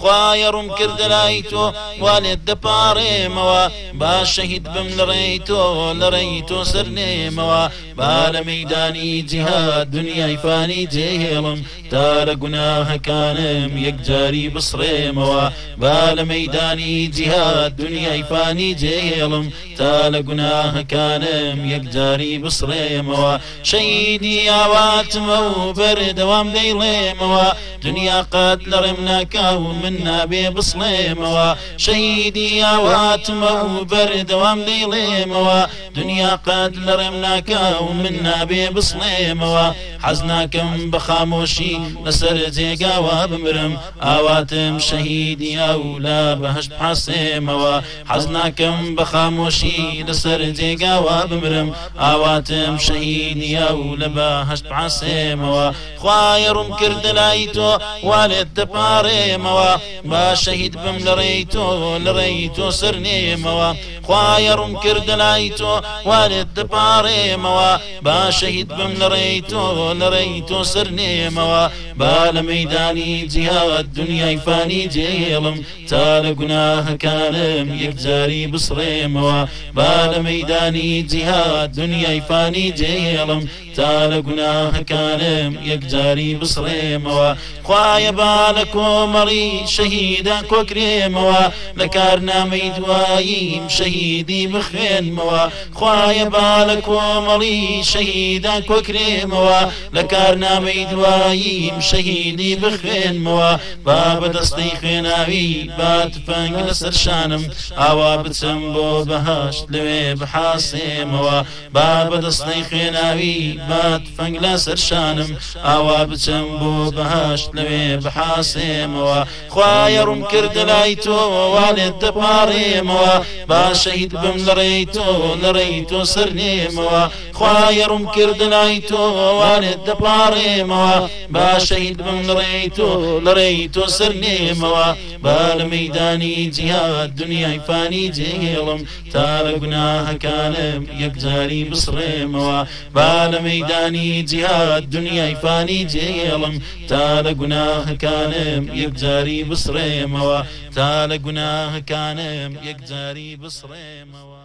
خوایە ڕووم کردە لای تۆ وا لێت دەپاڕێمەوە با شەهید بم لە ڕێی تۆ لە ڕێی تۆ سەرنێمەوە با لە مەیدانی جیهاد دنیای فانی جێهێڵم تا لە گوناهەکانم یەکجاری بسڕێمەوە با لە مەیدانی جیهاد دنیای فانی جێهێڵم تا لە گوناهەکانم یەکجاری بسڕێمەوە شەهیدی ئاواتمە و بەردەوام دەیڵێمەوە دنیا قەت لە ڕێم ناکا و من نابێ بسڵێمەوە شەهیدی ئاواتمە و بەردەوام دەیڵێمەوە دنیا قەت لە ڕێم ناکا و من نابێ بسڵێمەوە حەز ناکەم بە خامۆشی لەسەر جێگاوە بمرم ئاواتم شەهیدی ئەولا بەهشت حاسێمەوە حەز ناکەم بە خامۆشی لەسەر جێگاوە بمرم ئاواتم شەهید نییە و لە بەهەشت بحاسێمەوە خوایە ڕووم کردە لای تۆ وا لێت دەپاڕێمەوە با شەهید بم لە ڕێی تۆ لە ڕێی تۆ سەر نێمەوە خوایە ڕووم کردە لای تۆ وا لێت دەپاڕێمەوە با شەهید بم لە ڕێی تۆ لە ڕێی تۆ سەر نێمەوە با لە مەیدانی جیهاد دنیای فانی جێڵم تا لە گوناهەکانم یەکجاری بسڕێمەوە با لە مەیدانی جیهاد دونیای فانی جێهێڵم تا لە گوناهەکانم یەکجاری بسڕێمەوە خوایە با لە کۆمەڵی شەهیدان کۆکرێمەوە لە کارنامەی دواییم شەهیدی بخوێنمەوە خوایە با لە کۆمەڵی شەهیدان کۆکرێمەوە لە کارنامەی دواییم شەهیدی بخوێنمەوە با بە دەستەی خوێناوی با تفەنگ لەسەر شانم ئاوا بچم بۆ بەهەشت لەوێ بحاسێمەوە با بە دەستەی خوێناوی با تفەنگ لەسەر شانم ئاوا بچم بۆ بەهەشت لەوێ بحاسێمەوە خوایە ڕوم کرد لای تۆ والێت دەپاڕێمەوە با شەهید بم لەڕێی تۆ لەڕێی تۆ سەر نێمەوە خوایە ڕووم کردە لای تۆ وانت دەپاڕێمەوە با شەهید بم لە ڕێی تۆ لە ڕێی تۆ سەر نێمەوە با لە مەیدانی جیهاد دنیای فانی جێڵم تا لە گوناهەکانم یەکجاری بسڕێمەوە با لە مەیدانی جیهاد دنیای فانی جێڵم تا لە گوناهەکانم یەکجاری بسڕێمەوە تا لە گوناهەکانم یەکجاری بسڕێمەوە